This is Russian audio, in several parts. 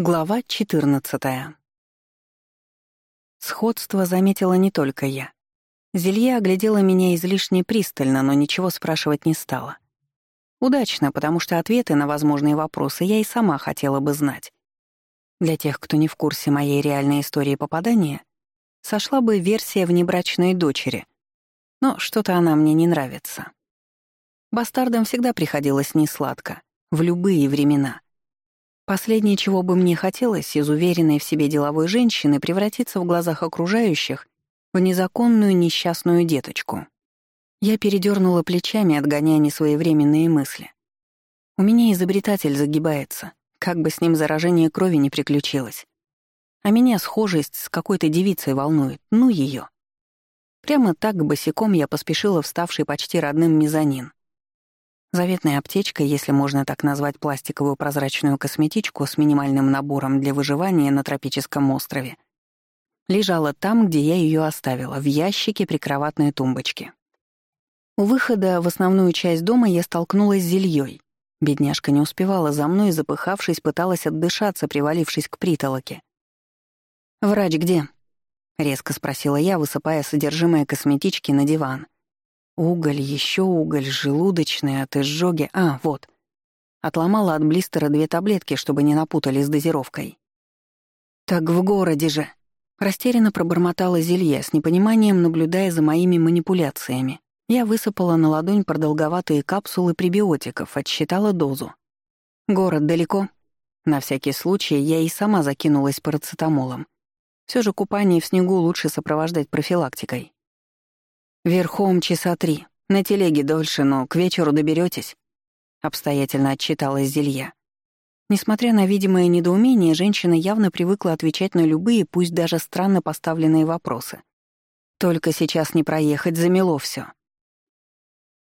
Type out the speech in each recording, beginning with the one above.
Глава 14. Сходство заметила не только я. Зелье оглядела меня излишне пристально, но ничего спрашивать не стала. Удачно, потому что ответы на возможные вопросы я и сама хотела бы знать. Для тех, кто не в курсе моей реальной истории попадания, сошла бы версия внебрачной дочери. Но что-то она мне не нравится. Бастардам всегда приходилось несладко, в любые времена — Последнее, чего бы мне хотелось, из уверенной в себе деловой женщины превратиться в глазах окружающих в незаконную несчастную деточку. Я передернула плечами, отгоняя несвоевременные мысли. У меня изобретатель загибается, как бы с ним заражение крови не приключилось. А меня схожесть с какой-то девицей волнует, ну ее. Прямо так босиком я поспешила вставший почти родным мезонин. Заветная аптечка, если можно так назвать пластиковую прозрачную косметичку с минимальным набором для выживания на тропическом острове, лежала там, где я ее оставила, в ящике прикроватной тумбочки. У выхода в основную часть дома я столкнулась с зельей. Бедняжка не успевала за мной, запыхавшись, пыталась отдышаться, привалившись к притолоке. «Врач где?» — резко спросила я, высыпая содержимое косметички на диван — Уголь, еще уголь, желудочный от изжоги. А, вот. Отломала от блистера две таблетки, чтобы не напутали с дозировкой. «Так в городе же!» Растерянно пробормотала зелье, с непониманием наблюдая за моими манипуляциями. Я высыпала на ладонь продолговатые капсулы пребиотиков, отсчитала дозу. «Город далеко?» На всякий случай я и сама закинулась парацетамолом. Все же купание в снегу лучше сопровождать профилактикой. «Верхом часа три. На телеге дольше, но к вечеру доберетесь, обстоятельно отчиталась Зелья. Несмотря на видимое недоумение, женщина явно привыкла отвечать на любые, пусть даже странно поставленные вопросы. «Только сейчас не проехать, замело все.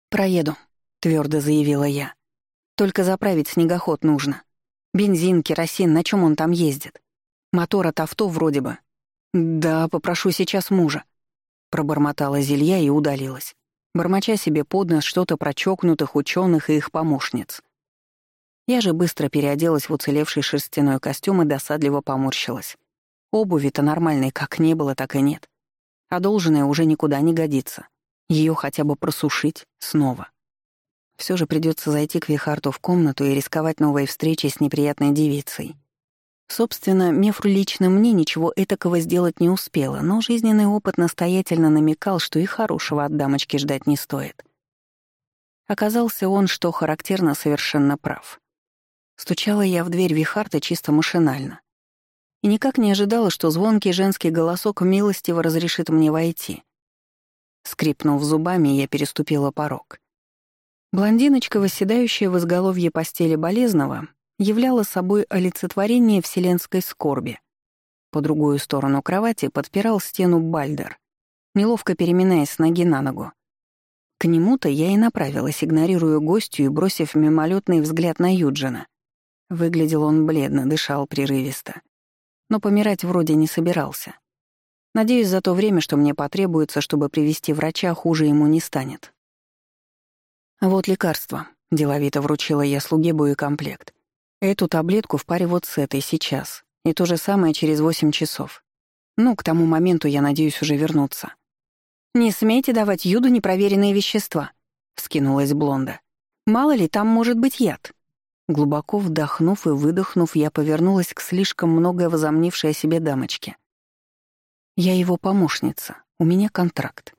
«Проеду», — твердо заявила я. «Только заправить снегоход нужно. Бензин, керосин, на чем он там ездит? Мотор от авто вроде бы. Да, попрошу сейчас мужа пробормотала зелья и удалилась, бормоча себе под нос что-то про чокнутых ученых и их помощниц. Я же быстро переоделась в уцелевший шерстяной костюм и досадливо поморщилась. Обуви-то нормальной как не было, так и нет. Одолженная уже никуда не годится. Ее хотя бы просушить снова. Все же придется зайти к Вихарту в комнату и рисковать новой встречей с неприятной девицей. Собственно, Мефру лично мне ничего этакого сделать не успела, но жизненный опыт настоятельно намекал, что и хорошего от дамочки ждать не стоит. Оказался он, что характерно, совершенно прав. Стучала я в дверь Вихарта чисто машинально. И никак не ожидала, что звонкий женский голосок милостиво разрешит мне войти. Скрипнув зубами, я переступила порог. Блондиночка, восседающая в изголовье постели болезного, являла собой олицетворение вселенской скорби. По другую сторону кровати подпирал стену Бальдер, неловко переминаясь с ноги на ногу. К нему-то я и направилась, игнорируя гостью и бросив мимолетный взгляд на Юджина. Выглядел он бледно, дышал прерывисто. Но помирать вроде не собирался. Надеюсь, за то время, что мне потребуется, чтобы привести врача, хуже ему не станет. «Вот лекарство», — деловито вручила я слуге боекомплект. Эту таблетку в паре вот с этой сейчас. И то же самое через восемь часов. Ну, к тому моменту, я надеюсь, уже вернуться. «Не смейте давать Юду непроверенные вещества», — вскинулась Блонда. «Мало ли, там может быть яд». Глубоко вдохнув и выдохнув, я повернулась к слишком многое возомнившей о себе дамочке. «Я его помощница, у меня контракт.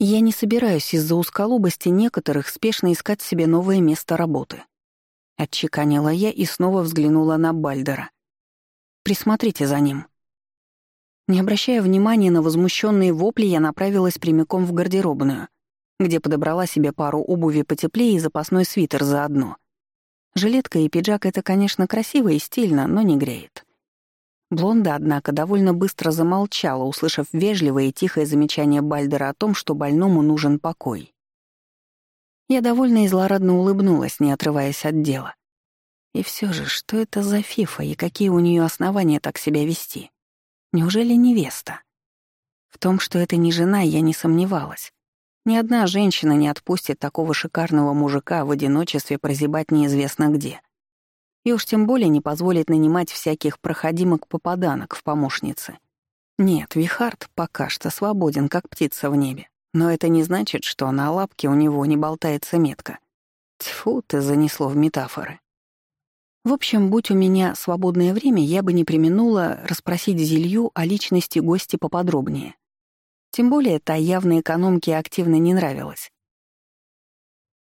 Я не собираюсь из-за узколобости некоторых спешно искать себе новое место работы. — отчеканила я и снова взглянула на Бальдера. «Присмотрите за ним». Не обращая внимания на возмущенные вопли, я направилась прямиком в гардеробную, где подобрала себе пару обуви потеплее и запасной свитер заодно. Жилетка и пиджак — это, конечно, красиво и стильно, но не греет. Блонда, однако, довольно быстро замолчала, услышав вежливое и тихое замечание Бальдера о том, что больному нужен покой. Я довольно и злорадно улыбнулась, не отрываясь от дела. И все же, что это за фифа и какие у нее основания так себя вести? Неужели невеста? В том, что это не жена, я не сомневалась. Ни одна женщина не отпустит такого шикарного мужика в одиночестве прозябать неизвестно где. И уж тем более не позволит нанимать всяких проходимок-попаданок в помощницы. Нет, Вихард пока что свободен, как птица в небе. Но это не значит, что на лапке у него не болтается метка. Тьфу, ты занесло в метафоры. В общем, будь у меня свободное время, я бы не применула расспросить Зилью о личности гостя поподробнее. Тем более та явно экономке активно не нравилась.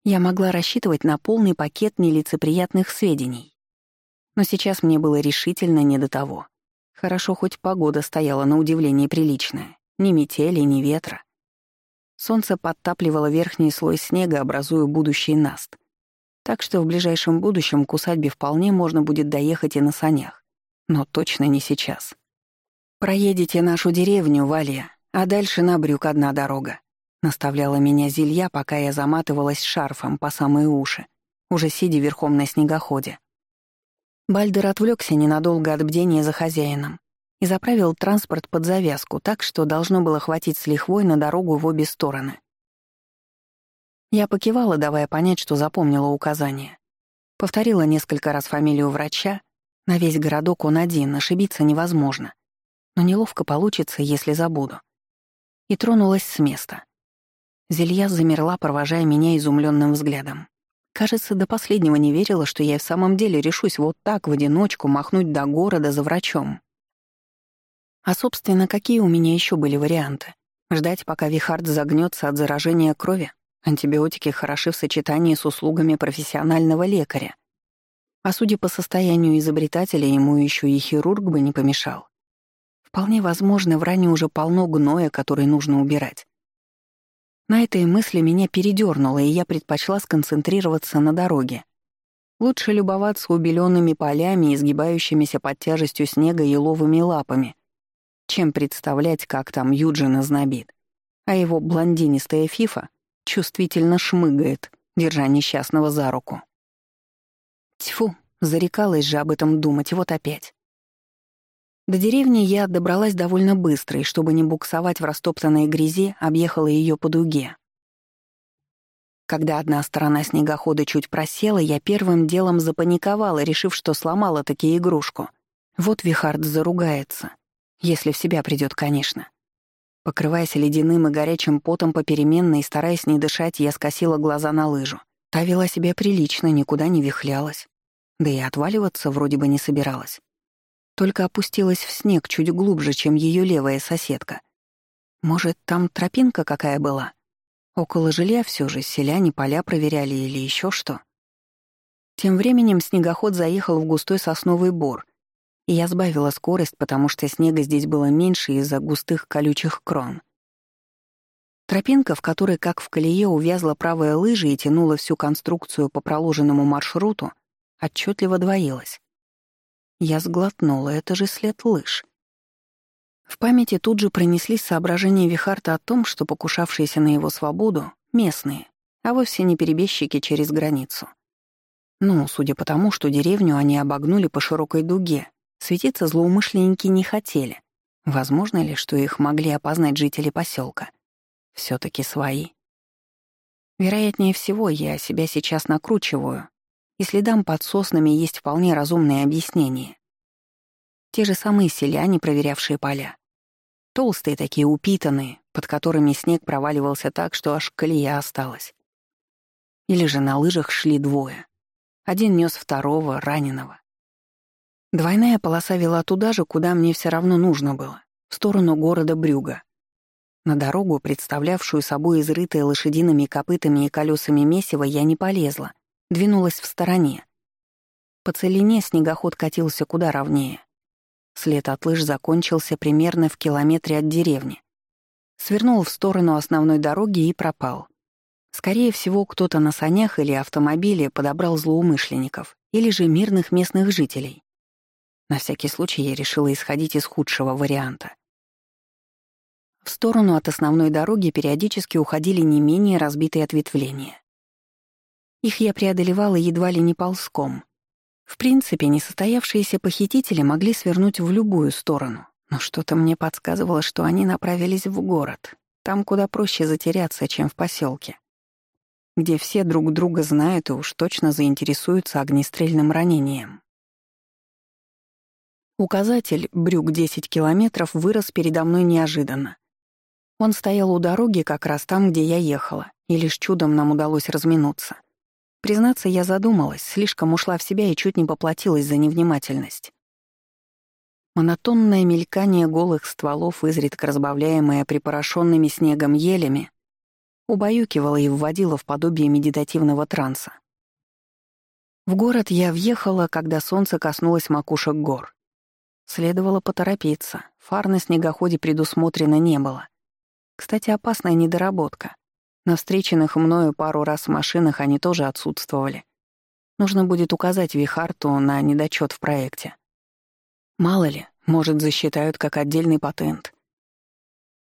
Я могла рассчитывать на полный пакет нелицеприятных сведений. Но сейчас мне было решительно не до того. Хорошо, хоть погода стояла на удивление приличная. Ни метели, ни ветра. Солнце подтапливало верхний слой снега, образуя будущий наст. Так что в ближайшем будущем к усадьбе вполне можно будет доехать и на санях. Но точно не сейчас. «Проедете нашу деревню, Валия, а дальше на брюк одна дорога», — наставляла меня Зелья, пока я заматывалась шарфом по самые уши, уже сидя верхом на снегоходе. Бальдер отвлекся ненадолго от бдения за хозяином и заправил транспорт под завязку так, что должно было хватить с лихвой на дорогу в обе стороны. Я покивала, давая понять, что запомнила указание. Повторила несколько раз фамилию врача. На весь городок он один, ошибиться невозможно. Но неловко получится, если забуду. И тронулась с места. Зелья замерла, провожая меня изумленным взглядом. Кажется, до последнего не верила, что я в самом деле решусь вот так в одиночку махнуть до города за врачом. А, собственно, какие у меня еще были варианты? Ждать, пока Вихард загнется от заражения крови? Антибиотики хороши в сочетании с услугами профессионального лекаря. А судя по состоянию изобретателя, ему еще и хирург бы не помешал. Вполне возможно, в ране уже полно гноя, который нужно убирать. На этой мысли меня передернуло, и я предпочла сконцентрироваться на дороге. Лучше любоваться убеленными полями, изгибающимися под тяжестью снега еловыми лапами, чем представлять, как там Юджин знобит, а его блондинистая фифа чувствительно шмыгает, держа несчастного за руку. Тьфу, зарекалась же об этом думать, вот опять. До деревни я добралась довольно быстро, и чтобы не буксовать в растоптанной грязи, объехала ее по дуге. Когда одна сторона снегохода чуть просела, я первым делом запаниковала, решив, что сломала таки игрушку. Вот Вихард заругается. Если в себя придет, конечно. Покрываясь ледяным и горячим потом попеременно и стараясь не дышать, я скосила глаза на лыжу. Та вела себя прилично, никуда не вихлялась. Да и отваливаться вроде бы не собиралась. Только опустилась в снег чуть глубже, чем ее левая соседка. Может, там тропинка какая была? Около жилья все же селяне поля проверяли или еще что. Тем временем снегоход заехал в густой сосновый бор, я сбавила скорость, потому что снега здесь было меньше из-за густых колючих крон. Тропинка, в которой, как в колее, увязла правая лыжа и тянула всю конструкцию по проложенному маршруту, отчетливо двоилась. Я сглотнула, это же след лыж. В памяти тут же пронеслись соображения Вихарта о том, что покушавшиеся на его свободу — местные, а вовсе не перебежчики через границу. Ну, судя по тому, что деревню они обогнули по широкой дуге, Светиться злоумышленники не хотели. Возможно ли, что их могли опознать жители поселка? все таки свои. Вероятнее всего, я себя сейчас накручиваю, и следам под соснами есть вполне разумные объяснения. Те же самые селяне, проверявшие поля. Толстые такие, упитанные, под которыми снег проваливался так, что аж колея осталась. Или же на лыжах шли двое. Один нес второго, раненого. Двойная полоса вела туда же, куда мне все равно нужно было, в сторону города Брюга. На дорогу, представлявшую собой изрытое лошадиными копытами и колесами месиво, я не полезла, двинулась в стороне. По целине снегоход катился куда ровнее. След от лыж закончился примерно в километре от деревни. Свернул в сторону основной дороги и пропал. Скорее всего, кто-то на санях или автомобиле подобрал злоумышленников или же мирных местных жителей. На всякий случай я решила исходить из худшего варианта. В сторону от основной дороги периодически уходили не менее разбитые ответвления. Их я преодолевала едва ли не ползком. В принципе, несостоявшиеся похитители могли свернуть в любую сторону, но что-то мне подсказывало, что они направились в город, там куда проще затеряться, чем в поселке, где все друг друга знают и уж точно заинтересуются огнестрельным ранением. Указатель «Брюк 10 километров» вырос передо мной неожиданно. Он стоял у дороги как раз там, где я ехала, и лишь чудом нам удалось разминуться. Признаться, я задумалась, слишком ушла в себя и чуть не поплатилась за невнимательность. Монотонное мелькание голых стволов, изредка разбавляемое припорошенными снегом елями, убаюкивало и вводило в подобие медитативного транса. В город я въехала, когда солнце коснулось макушек гор. Следовало поторопиться, фар на снегоходе предусмотрено не было. Кстати, опасная недоработка. На встреченных мною пару раз машинах они тоже отсутствовали. Нужно будет указать Вихарту на недочет в проекте. Мало ли, может, засчитают как отдельный патент.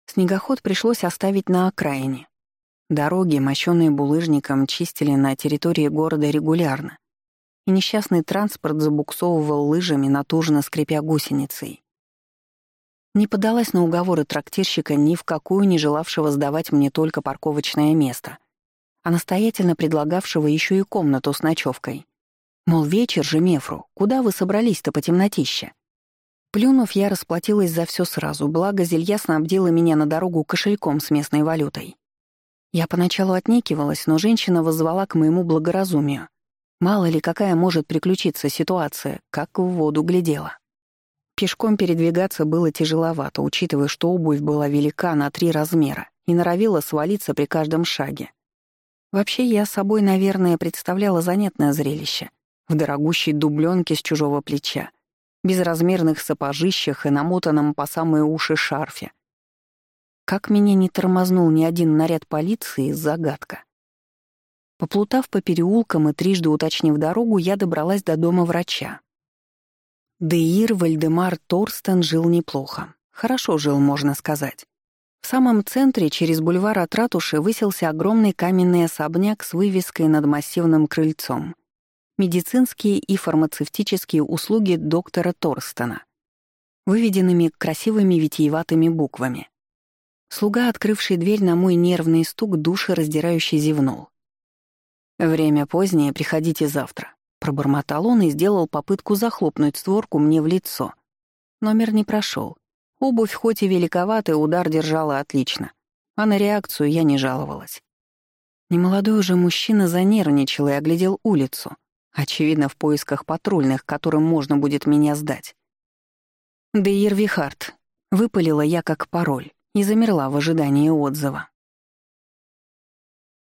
Снегоход пришлось оставить на окраине. Дороги, мощенные булыжником, чистили на территории города регулярно, и несчастный транспорт забуксовывал лыжами, натужно скрипя гусеницей. Не подалась на уговоры трактирщика ни в какую не желавшего сдавать мне только парковочное место, а настоятельно предлагавшего еще и комнату с ночевкой. Мол, вечер же, Мефру, куда вы собрались-то по темнотище? Плюнув, я расплатилась за все сразу, благо Зелья снабдила меня на дорогу кошельком с местной валютой. Я поначалу отнекивалась, но женщина воззвала к моему благоразумию. Мало ли, какая может приключиться ситуация, как в воду глядела. Пешком передвигаться было тяжеловато, учитывая, что обувь была велика на три размера и норовила свалиться при каждом шаге. Вообще, я собой, наверное, представляла занятное зрелище. В дорогущей дубленке с чужого плеча, безразмерных сапожищах и намотанном по самые уши шарфе. Как меня не тормознул ни один наряд полиции — загадка. Поплутав по переулкам и трижды уточнив дорогу, я добралась до дома врача. Деир Вальдемар Торстен жил неплохо. Хорошо жил, можно сказать. В самом центре, через бульвар от ратуши, высился огромный каменный особняк с вывеской над массивным крыльцом — медицинские и фармацевтические услуги доктора Торстена, выведенными красивыми витиеватыми буквами. Слуга, открывший дверь на мой нервный стук, души раздирающий зевнул. «Время позднее, приходите завтра», — пробормотал он и сделал попытку захлопнуть створку мне в лицо. Номер не прошел. Обувь хоть и великоватая, удар держала отлично, а на реакцию я не жаловалась. Немолодой уже мужчина занервничал и оглядел улицу, Очевидно, в поисках патрульных, которым можно будет меня сдать. «Дейр Вихард», — выпалила я как пароль и замерла в ожидании отзыва.